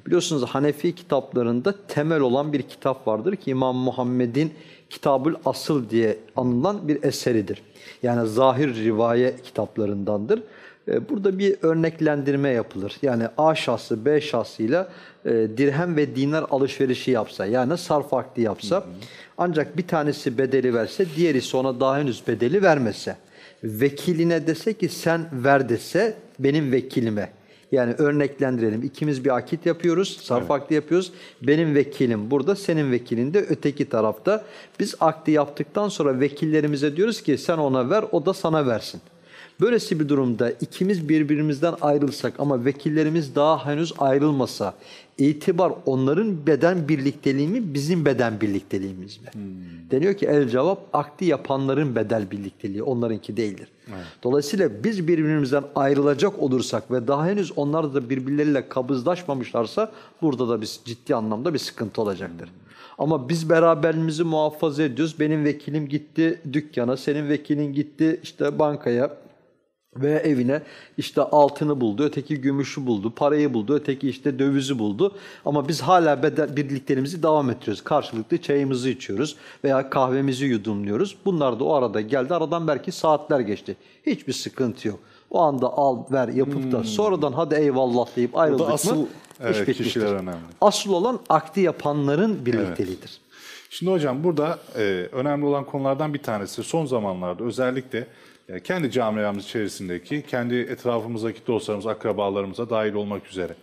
Biliyorsunuz Hanefi kitaplarında temel olan bir kitap vardır ki İmam Muhammed'in Kitabül Asıl diye anılan bir eseridir. Yani zahir rivaye kitaplarındandır. E, Burada bir örneklendirme yapılır. Yani A şahsı B şahsıyla e, dirhem ve dinar alışverişi yapsa yani sarf akdi yapsa ancak bir tanesi bedeli verse diğeri ona daha henüz bedeli vermese vekiline dese ki sen ver dese benim vekilime Yani örneklendirelim. İkimiz bir akit yapıyoruz, sarf akdi yapıyoruz. Benim vekilim burada, senin vekilin de öteki tarafta. Biz akdi yaptıktan sonra vekillerimize diyoruz ki sen ona ver, o da sana versin. Böylesi bir durumda ikimiz birbirimizden ayrılsak ama vekillerimiz daha henüz ayrılmasa itibar onların beden birlikteliği mi bizim beden birlikteliğimiz mi? Deniyor ki el cevap akdi yapanların bedel birlikteliği onlarınki değildir. Dolayısıyla biz birbirimizden ayrılacak olursak ve daha henüz onlar da birbirleriyle kabızlaşmamışlarsa burada da biz ciddi anlamda bir sıkıntı olacaktır. Ama biz beraberliğimizi muhafaza ediyoruz. Benim vekilim gitti dükkana, senin vekilin gitti işte bankaya ve evine işte altını buldu, öteki gümüşü buldu, parayı buldu, öteki işte dövizi buldu. Ama biz hala bedel, birliklerimizi devam ettiriyoruz. Karşılıklı çayımızı içiyoruz veya kahvemizi yudumluyoruz. Bunlar da o arada geldi. Aradan belki saatler geçti. Hiçbir sıkıntı yok. O anda al ver yapıp da sonradan hadi eyvallah deyip ayrıldık Hmm. asıl, mı evet, iş bitmiştir. önemli. Asıl olan akdi yapanların birlikteliğidir. Şimdi hocam burada e, önemli olan konulardan bir tanesi son zamanlarda özellikle e, kendi camiamız içerisindeki, kendi etrafımızdaki dostlarımız, akrabalarımıza dahil olmak üzere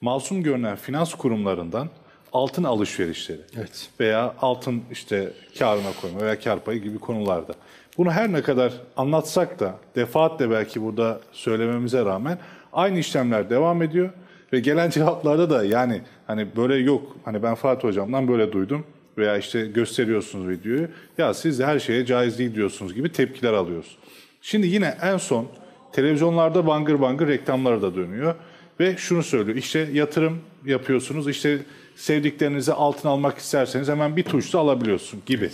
masum görünen finans kurumlarından altın alışverişleri Evet. veya altın işte karına koyma veya kar payı gibi konularda. Bunu her ne kadar anlatsak da defaatle belki burada söylememize rağmen aynı işlemler devam ediyor ve gelen cevaplarda da yani hani böyle yok hani ben Fatih hocamdan böyle duydum veya işte gösteriyorsunuz videoyu ya siz de her şeye caiz değil diyorsunuz gibi tepkiler alıyoruz. Şimdi yine en son televizyonlarda bangır bangır reklamları da dönüyor ve şunu söylüyor işte yatırım yapıyorsunuz işte sevdiklerinize altın almak isterseniz hemen bir tuşla alabiliyorsun gibi.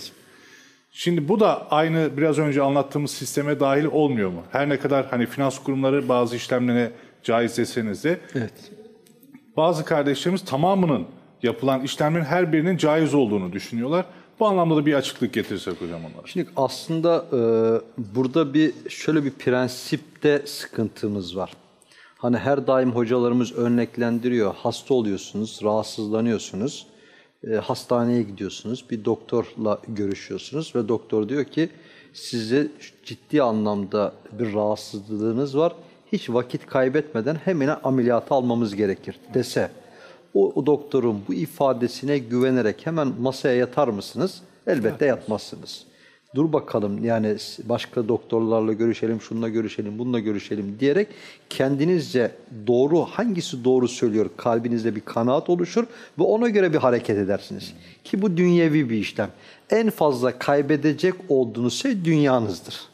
Şimdi bu da aynı biraz önce anlattığımız sisteme dahil olmuyor mu? Her ne kadar hani finans kurumları bazı işlemlere caiz deseniz de Evet. bazı kardeşlerimiz tamamının yapılan işlemlerin her birinin caiz olduğunu düşünüyorlar. Bu anlamda da bir açıklık getirsek hocam onlara. Şimdi aslında e, burada bir şöyle bir prensipte sıkıntımız var. Hani her daim hocalarımız örneklendiriyor. Hasta oluyorsunuz, rahatsızlanıyorsunuz. e, hastaneye gidiyorsunuz, bir doktorla görüşüyorsunuz ve doktor diyor ki size ciddi anlamda bir rahatsızlığınız var. Hiç vakit kaybetmeden hemen ameliyata almamız gerekir dese. O, o doktorun bu ifadesine güvenerek hemen masaya yatar mısınız? Elbette yatmazsınız. Dur bakalım yani başka doktorlarla görüşelim, şununla görüşelim, bununla görüşelim diyerek kendinizce doğru hangisi doğru söylüyor kalbinizde bir kanaat oluşur ve ona göre bir hareket edersiniz. Ki bu dünyevi bir işlem. En fazla kaybedecek olduğunuz şey dünyanızdır.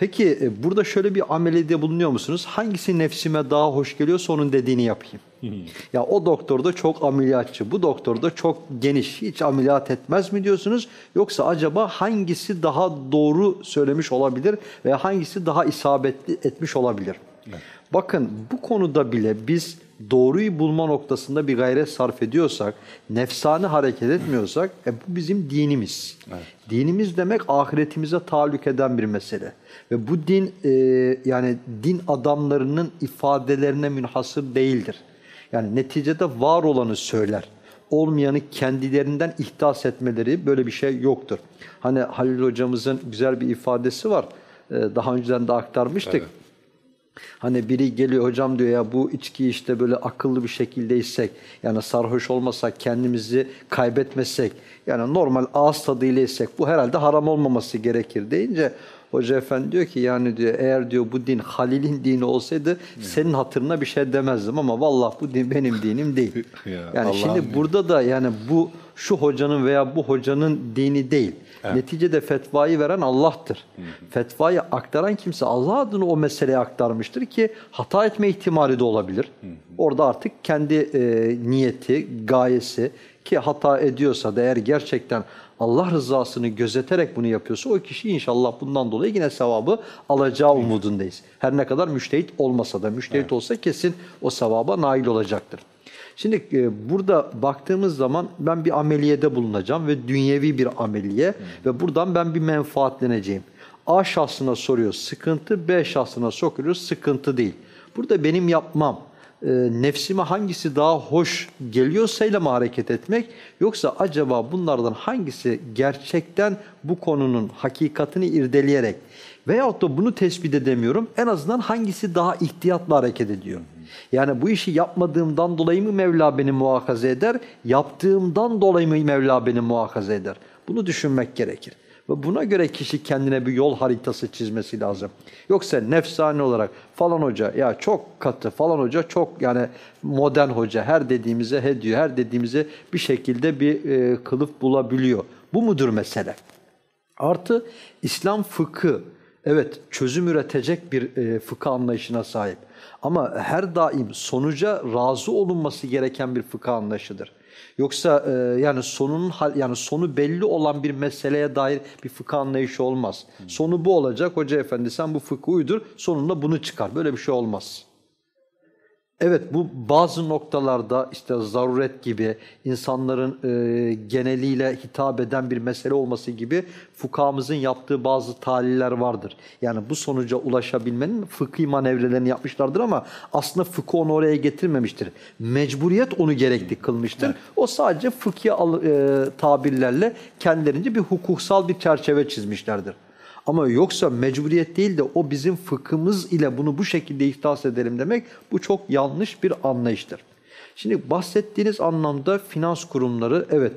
Peki e, burada şöyle bir ameliyede bulunuyor musunuz? Hangisi nefsime daha hoş geliyorsa onun dediğini yapayım. ya o doktor da çok ameliyatçı, bu doktor da çok geniş, hiç ameliyat etmez mi diyorsunuz? Yoksa acaba hangisi daha doğru söylemiş olabilir veya hangisi daha isabetli etmiş olabilir? Bakın bu konuda bile biz doğruyu bulma noktasında bir gayret sarf ediyorsak, nefsane hareket etmiyorsak e, bu bizim dinimiz. Dinimiz demek ahiretimize tahallük eden bir mesele. Ve bu din e, yani din adamlarının ifadelerine münhasır değildir. Yani neticede var olanı söyler. Olmayanı kendilerinden ihdas etmeleri böyle bir şey yoktur. Hani Halil hocamızın güzel bir ifadesi var. E, daha önceden de aktarmıştık. Hani biri geliyor hocam diyor ya bu içki işte böyle akıllı bir şekilde içsek yani sarhoş olmasak kendimizi kaybetmesek yani normal ağız tadıyla içsek bu herhalde haram olmaması gerekir deyince Hoca efendi diyor ki yani diyor eğer diyor bu din Halil'in dini olsaydı senin hatırına bir şey demezdim ama vallahi bu din benim dinim değil. Ya, yani Allah'ın şimdi burada da yani bu şu hocanın veya bu hocanın dini değil. Neticede fetvayı veren Allah'tır. Fetvayı aktaran kimse Allah adına o meseleyi aktarmıştır ki hata etme ihtimali de olabilir. Orada artık kendi e, niyeti, gayesi ki hata ediyorsa da eğer gerçekten Allah rızasını gözeterek bunu yapıyorsa o kişi inşallah bundan dolayı yine sevabı alacağı umudundayız. Her ne kadar müştehit olmasa da müştehit olsa kesin o sevaba nail olacaktır. Şimdi e, burada baktığımız zaman ben bir ameliyede bulunacağım ve dünyevi bir ameliye ve buradan ben bir menfaatleneceğim. A şahsına soruyor sıkıntı, B şahsına sokuyor sıkıntı değil. Burada benim yapmam e, nefsime hangisi daha hoş geliyorsayla mı hareket etmek yoksa acaba bunlardan hangisi gerçekten bu konunun hakikatini irdeleyerek veyahut da bunu tespit edemiyorum en azından hangisi daha ihtiyatla hareket ediyor. Yani bu işi yapmadığımdan dolayı mı Mevla beni muhakaza eder, yaptığımdan dolayı mı Mevla beni muhakaza eder? Bunu düşünmek gerekir. Buna göre kişi kendine bir yol haritası çizmesi lazım. Yoksa nefsane olarak falan hoca ya çok katı falan hoca çok yani modern hoca her dediğimize he diyor. Her dediğimize bir şekilde bir e, kılıf bulabiliyor. Bu mudur mesele? Artı İslam fıkı evet çözüm üretecek bir e, fıkıh anlayışına sahip. Ama her daim sonuca razı olunması gereken bir fıkıh anlayışıdır. Yoksa e, yani sonun yani sonu belli olan bir meseleye dair bir fıkıh anlayışı olmaz. Sonu bu olacak. Hoca efendi sen bu fıkhı uydur. Sonunda bunu çıkar. Böyle bir şey olmaz. Evet bu bazı noktalarda işte zaruret gibi insanların e, geneliyle hitap eden bir mesele olması gibi fukahamızın yaptığı bazı taliller vardır. Yani bu sonuca ulaşabilmenin fıkhi manevrelerini yapmışlardır ama aslında fıkı onu oraya getirmemiştir. Mecburiyet onu gerekli kılmıştır. Evet. O sadece fıkhi e, tabirlerle kendilerince bir hukuksal bir çerçeve çizmişlerdir. Ama yoksa mecburiyet değil de o bizim fıkhımız ile bunu bu şekilde ihtas edelim demek bu çok yanlış bir anlayıştır. Şimdi bahsettiğiniz anlamda finans kurumları evet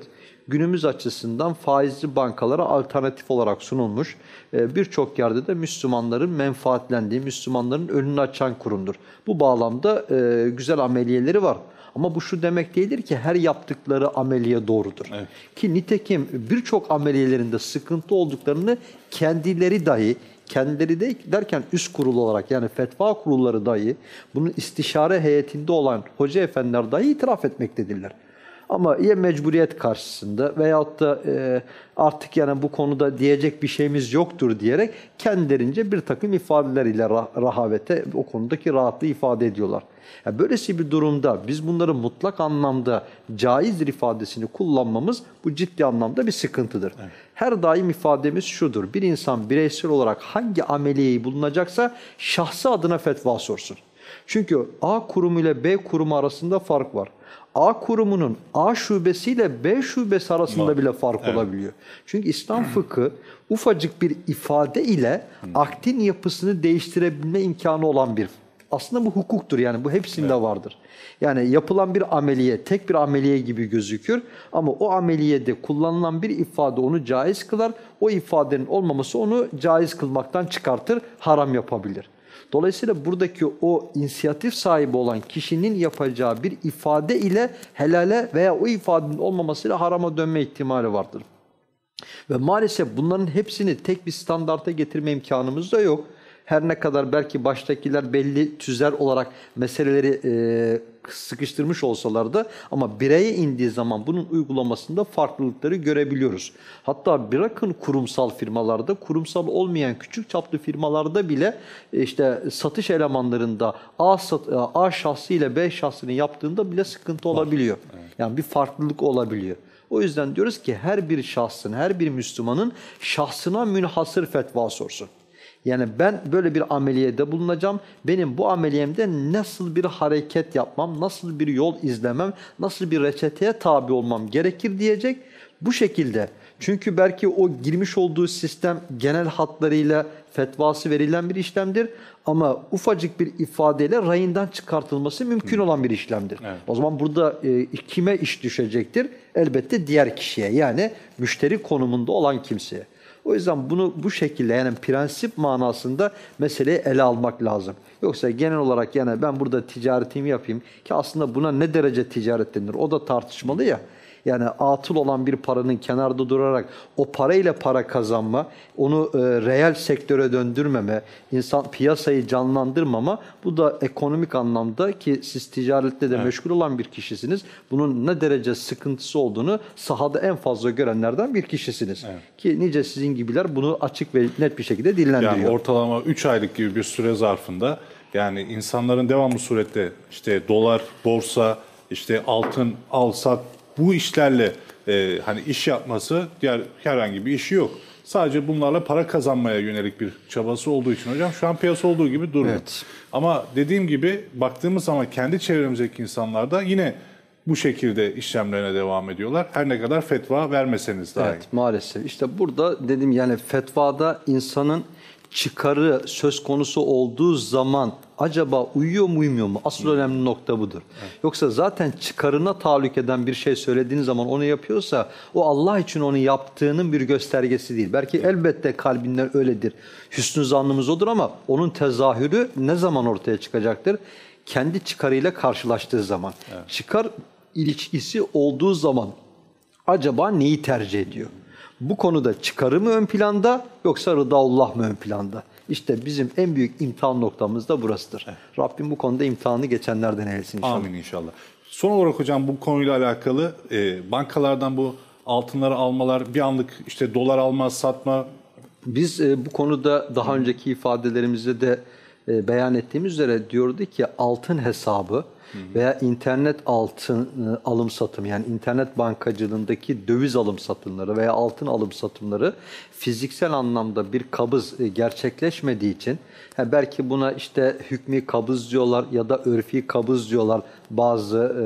günümüz açısından faizli bankalara alternatif olarak sunulmuş. Ee, birçok yerde de Müslümanların menfaatlendiği, Müslümanların önünü açan kurumdur. Bu bağlamda e, güzel ameliyeleri var. Ama bu şu demek değildir ki her yaptıkları ameliye doğrudur. Evet. Ki nitekim birçok ameliyelerinde sıkıntı olduklarını kendileri dahi kendileri de derken üst kurul olarak yani fetva kurulları dahi bunun istişare heyetinde olan hoca efendiler dahi itiraf etmektedirler. Ama ya mecburiyet karşısında veyahut da e, artık yani bu konuda diyecek bir şeyimiz yoktur diyerek kendilerince bir takım ifadeler ile rah rahavete o konudaki rahatlığı ifade ediyorlar. Yani böylesi bir durumda biz bunları mutlak anlamda caizdir ifadesini kullanmamız bu ciddi anlamda bir sıkıntıdır. Evet. Her daim ifademiz şudur. Bir insan bireysel olarak hangi ameliyeyi bulunacaksa şahsı adına fetva sorsun. Çünkü A kurumu ile B kurumu arasında fark var. A kurumunun A şubesiyle B şubesi arasında bile fark evet. olabiliyor. Çünkü İslam fıkı ufacık bir ifade ile aktin yapısını değiştirebilme imkanı olan bir aslında bu hukuktur yani bu hepsinde evet. vardır. Yani yapılan bir ameliye tek bir ameliye gibi gözükür ama o ameliyede kullanılan bir ifade onu caiz kılar. O ifadenin olmaması onu caiz kılmaktan çıkartır, haram yapabilir. Dolayısıyla buradaki o inisiyatif sahibi olan kişinin yapacağı bir ifade ile helale veya o ifadenin olmamasıyla harama dönme ihtimali vardır. Ve maalesef bunların hepsini tek bir standarta getirme imkanımız da yok her ne kadar belki baştakiler belli tüzer olarak meseleleri e, sıkıştırmış olsalar da ama bireye indiği zaman bunun uygulamasında farklılıkları görebiliyoruz. Hatta bırakın kurumsal firmalarda, kurumsal olmayan küçük çaplı firmalarda bile e, işte satış elemanlarında A, sat, A şahsı ile B şahsının yaptığında bile sıkıntı olabiliyor. Yani bir farklılık olabiliyor. O yüzden diyoruz ki her bir şahsın, her bir Müslümanın şahsına münhasır fetva sorsun. Yani ben böyle bir ameliyede bulunacağım. Benim bu ameliyemde nasıl bir hareket yapmam, nasıl bir yol izlemem, nasıl bir reçeteye tabi olmam gerekir diyecek. Bu şekilde. Çünkü belki o girmiş olduğu sistem genel hatlarıyla fetvası verilen bir işlemdir. Ama ufacık bir ifadeyle rayından çıkartılması mümkün olan bir işlemdir. Evet. O zaman burada e, kime iş düşecektir? Elbette diğer kişiye yani müşteri konumunda olan kimseye. O yüzden bunu bu şekilde yani prensip manasında meseleyi ele almak lazım. Yoksa genel olarak yani ben burada ticaretimi yapayım ki aslında buna ne derece ticaret denir o da tartışmalı ya. Yani atıl olan bir paranın kenarda durarak o parayla para kazanma, onu e, reel sektöre döndürmeme, insan piyasayı canlandırmama bu da ekonomik anlamda ki siz ticarette de evet. meşgul olan bir kişisiniz. Bunun ne derece sıkıntısı olduğunu sahada en fazla görenlerden bir kişisiniz. Evet. Ki nice sizin gibiler bunu açık ve net bir şekilde dillendiriyor. Yani ortalama 3 aylık gibi bir süre zarfında yani insanların devamlı surette işte dolar, borsa, işte altın, al sat bu işlerle e, hani iş yapması diğer herhangi bir işi yok. Sadece bunlarla para kazanmaya yönelik bir çabası olduğu için hocam şu an piyasa olduğu gibi duruyor. Evet. Ama dediğim gibi baktığımız zaman kendi çevremizdeki insanlar da yine bu şekilde işlemlerine devam ediyorlar. Her ne kadar fetva vermeseniz dahi. Evet maalesef. İşte burada dedim yani fetvada insanın çıkarı söz konusu olduğu zaman acaba uyuyor mu uymuyor mu? Asıl önemli nokta budur. Yoksa zaten çıkarına tahallük eden bir şey söylediğiniz zaman onu yapıyorsa o Allah için onu yaptığının bir göstergesi değil. Belki elbette kalbinden öyledir. Hüsnü zannımız odur ama onun tezahürü ne zaman ortaya çıkacaktır? Kendi çıkarıyla karşılaştığı zaman. Çıkar ilişkisi olduğu zaman acaba neyi tercih ediyor? Bu konuda çıkarı mı ön planda yoksa rıdaullah mı ön planda? İşte bizim en büyük imtihan noktamız da burasıdır. Rabbim bu konuda imtihanı geçenlerden eylesin inşallah. Amin inşallah. Son olarak hocam bu konuyla alakalı e, bankalardan bu altınları almalar, bir anlık işte dolar alma, satma Biz e, bu konuda daha önceki ifadelerimizde de e, beyan ettiğimiz üzere diyordu ki altın hesabı veya internet altın e, alım satımı yani internet bankacılığındaki döviz alım satımları veya altın alım satımları fiziksel anlamda bir kabız e, gerçekleşmediği için ha belki buna işte hükmü kabız diyorlar ya da örfi kabız diyorlar bazı e,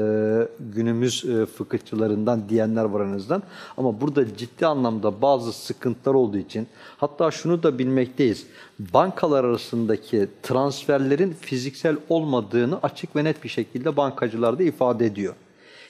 günümüz e, fıkıhçılarından diyenler var aranızdan. Ama burada ciddi anlamda bazı sıkıntılar olduğu için hatta şunu da bilmekteyiz. Bankalar arasındaki transferlerin fiziksel olmadığını açık ve net bir şekilde bankacılar da ifade ediyor.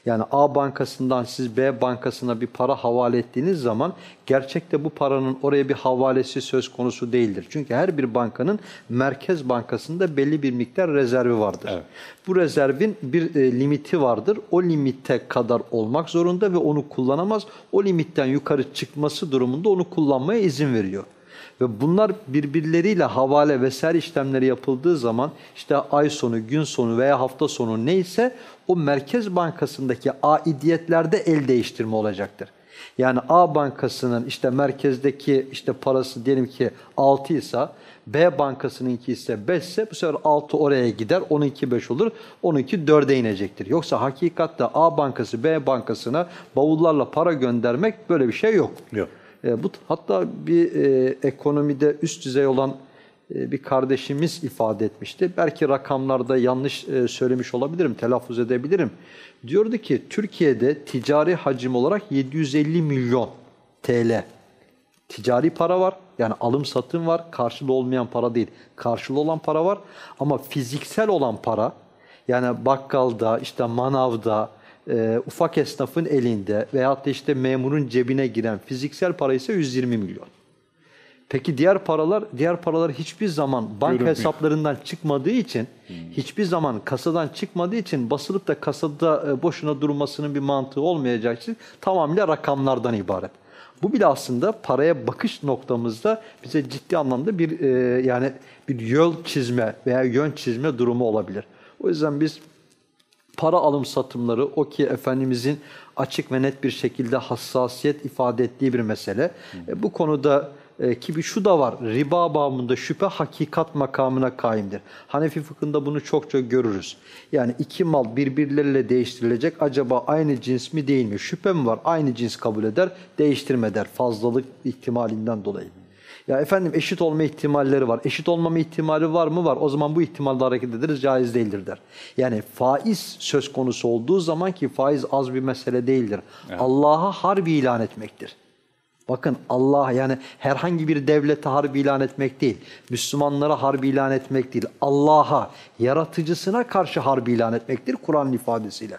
Yani A bankasından siz B bankasına bir para havale ettiğiniz zaman gerçekte bu paranın oraya bir havalesi söz konusu değildir. Çünkü her bir bankanın merkez bankasında belli bir miktar rezervi vardır. Evet. Bu rezervin bir e, limiti vardır. O limite kadar olmak zorunda ve onu kullanamaz. O limitten yukarı çıkması durumunda onu kullanmaya izin veriyor. Ve bunlar birbirleriyle havale vesaire işlemleri yapıldığı zaman işte ay sonu, gün sonu veya hafta sonu neyse o Merkez Bankası'ndaki aidiyetlerde el değiştirme olacaktır. Yani A bankasının işte merkezdeki işte parası diyelim ki 6 ise B bankasınınki ise 5 ise bu sefer 6 oraya gider. 12 5 olur. 12 4'e inecektir. Yoksa hakikatte A bankası B bankasına bavullarla para göndermek böyle bir şey yok. Yok. E, bu hatta bir e, ekonomide üst düzey olan e, bir kardeşimiz ifade etmişti. Belki rakamlarda yanlış e, söylemiş olabilirim, telaffuz edebilirim. Diyordu ki Türkiye'de ticari hacim olarak 750 milyon TL ticari para var. Yani alım satım var. Karşılığı olmayan para değil. Karşılığı olan para var. Ama fiziksel olan para yani bakkalda, işte manavda, e, ufak esnafın elinde veyahut da işte memurun cebine giren fiziksel para ise 120 milyon. Peki diğer paralar, diğer paralar hiçbir zaman banka Görünmüyor. hesaplarından çıkmadığı için, hiçbir zaman kasadan çıkmadığı için basılıp da kasada e, boşuna durmasının bir mantığı olmayacağı için tamamıyla rakamlardan ibaret. Bu bile aslında paraya bakış noktamızda bize ciddi anlamda bir e, yani bir yol çizme veya yön çizme durumu olabilir. O yüzden biz para alım satımları o ki Efendimizin açık ve net bir şekilde hassasiyet ifade ettiği bir mesele. E, bu konuda e, ki bir şu da var, riba bağımında şüphe hakikat makamına kaimdir. Hanefi fıkhında bunu çokça görürüz. Yani iki mal birbirleriyle değiştirilecek, acaba aynı cins mi değil mi? Şüphe mi var? Aynı cins kabul eder, değiştirme der fazlalık ihtimalinden dolayı. Ya efendim eşit olma ihtimalleri var. Eşit olmama ihtimali var mı? Var. O zaman bu ihtimalde hareket ederiz, caiz değildir der. Yani faiz söz konusu olduğu zaman ki faiz az bir mesele değildir. Allah'a harbi ilan etmektir. Bakın Allah yani herhangi bir devlete harbi ilan etmek değil. Müslümanlara harbi ilan etmek değil. Allah'a, yaratıcısına karşı harbi ilan etmektir Kur'an ifadesiyle.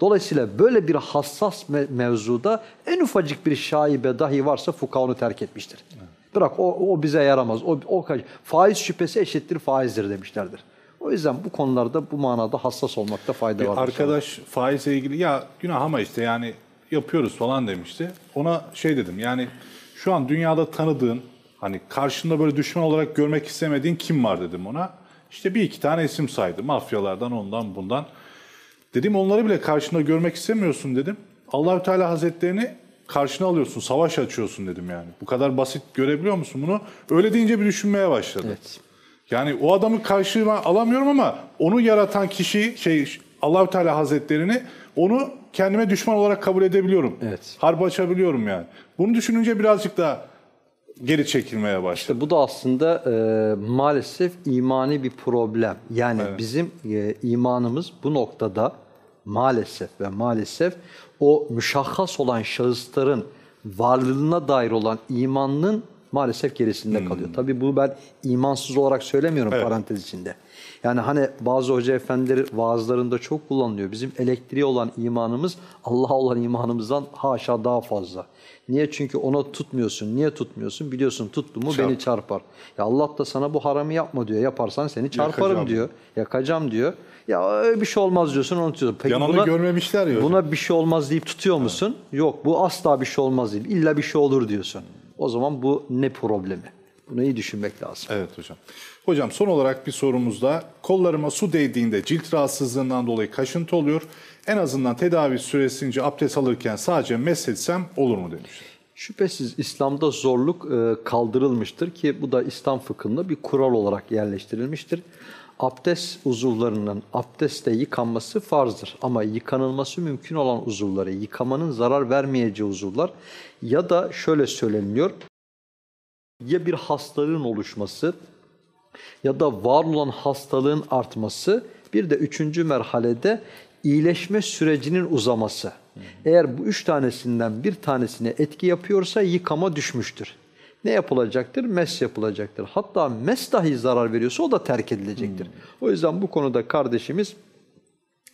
Dolayısıyla böyle bir hassas me- mevzuda en ufacık bir şaibe dahi varsa fuka onu terk etmiştir. Bırak o, o bize yaramaz. O, o faiz şüphesi eşittir faizdir demişlerdir. O yüzden bu konularda bu manada hassas olmakta fayda var. Arkadaş faizle ilgili ya günah ama işte yani yapıyoruz falan demişti. Ona şey dedim yani şu an dünyada tanıdığın hani karşında böyle düşman olarak görmek istemediğin kim var dedim ona. İşte bir iki tane isim saydı. Mafyalardan ondan bundan. Dedim onları bile karşında görmek istemiyorsun dedim. Allahü Teala Hazretlerini karşına alıyorsun, savaş açıyorsun dedim yani. Bu kadar basit görebiliyor musun bunu? Öyle deyince bir düşünmeye başladı. Evet. Yani o adamı karşıma alamıyorum ama onu yaratan kişi şey Allahü Teala Hazretlerini onu kendime düşman olarak kabul edebiliyorum. Evet. Harp açabiliyorum yani. Bunu düşününce birazcık daha geri çekilmeye başladı. İşte bu da aslında e, maalesef imani bir problem. Yani bizim e, imanımız bu noktada maalesef ve maalesef o müşahhas olan şahısların varlığına dair olan imanın maalesef gerisinde kalıyor. Tabii bu ben imansız olarak söylemiyorum Evet. parantez içinde. Yani hani bazı hoca efendileri vaazlarında çok kullanılıyor. Bizim elektriği olan imanımız Allah'a olan imanımızdan haşa daha fazla. Niye? Çünkü ona tutmuyorsun. Niye tutmuyorsun? Biliyorsun tuttu mu Çarp. beni çarpar. Ya Allah da sana bu haramı yapma diyor. Yaparsan seni çarparım Yakacağım. diyor. Yakacağım diyor. Ya bir şey olmaz diyorsun onu tutuyorsun. Peki Yananı görmemişler ya hocam. Buna bir şey olmaz deyip tutuyor musun? Yok bu asla bir şey olmaz değil. İlla bir şey olur diyorsun. O zaman bu ne problemi? Bunu iyi düşünmek lazım. Evet hocam. Hocam son olarak bir sorumuz da kollarıma su değdiğinde cilt rahatsızlığından dolayı kaşıntı oluyor. En azından tedavi süresince abdest alırken sadece mesetsem olur mu demiş. Şüphesiz İslam'da zorluk e, kaldırılmıştır ki bu da İslam fıkhında bir kural olarak yerleştirilmiştir. Abdest uzuvlarının abdestle yıkanması farzdır ama yıkanılması mümkün olan uzuvları, yıkamanın zarar vermeyeceği uzuvlar ya da şöyle söyleniliyor, ya bir hastalığın oluşması ya da var olan hastalığın artması bir de üçüncü merhalede iyileşme sürecinin uzaması. Eğer bu üç tanesinden bir tanesine etki yapıyorsa yıkama düşmüştür. Ne yapılacaktır? Mes yapılacaktır. Hatta mes dahi zarar veriyorsa o da terk edilecektir. O yüzden bu konuda kardeşimiz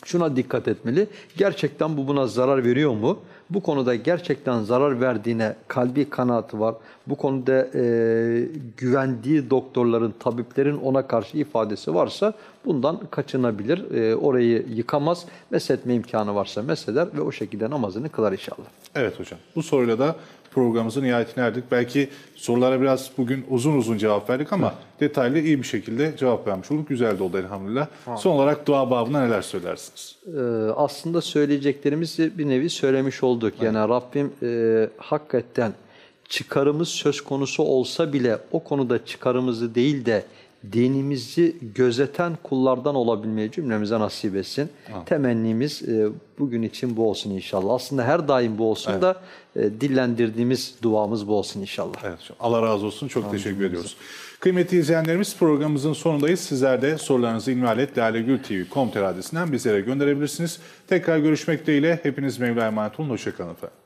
şuna dikkat etmeli. Gerçekten bu buna zarar veriyor mu? Bu konuda gerçekten zarar verdiğine kalbi kanaati var. Bu konuda e, güvendiği doktorların, tabiplerin ona karşı ifadesi varsa bundan kaçınabilir. E, orayı yıkamaz, mesletme imkanı varsa mesheder ve o şekilde namazını kılar inşallah. Evet hocam. Bu soruyla da programımızın nihayetine erdik. Belki sorulara biraz bugün uzun uzun cevap verdik ama detaylı iyi bir şekilde cevap vermiş olduk. Güzel de oldu elhamdülillah. Son olarak dua babına neler söylersiniz? Ee, aslında söyleyeceklerimizi bir nevi söylemiş olduk. Yani Rabbim e, hakikaten çıkarımız söz konusu olsa bile o konuda çıkarımızı değil de dinimizi gözeten kullardan olabilmeyi cümlemize nasip etsin. Temennimiz e, bugün için bu olsun inşallah. Aslında her daim bu olsun da e, dillendirdiğimiz duamız bu olsun inşallah. Evet. Allah razı olsun. Çok teşekkür ediyoruz. Kıymetli izleyenlerimiz programımızın sonundayız. Sizler de sorularınızı ilmihaletlalegültv.com adresinden bizlere gönderebilirsiniz. Tekrar görüşmek dileğiyle. Hepiniz Mevla'ya emanet olun. Hoşçakalın efendim.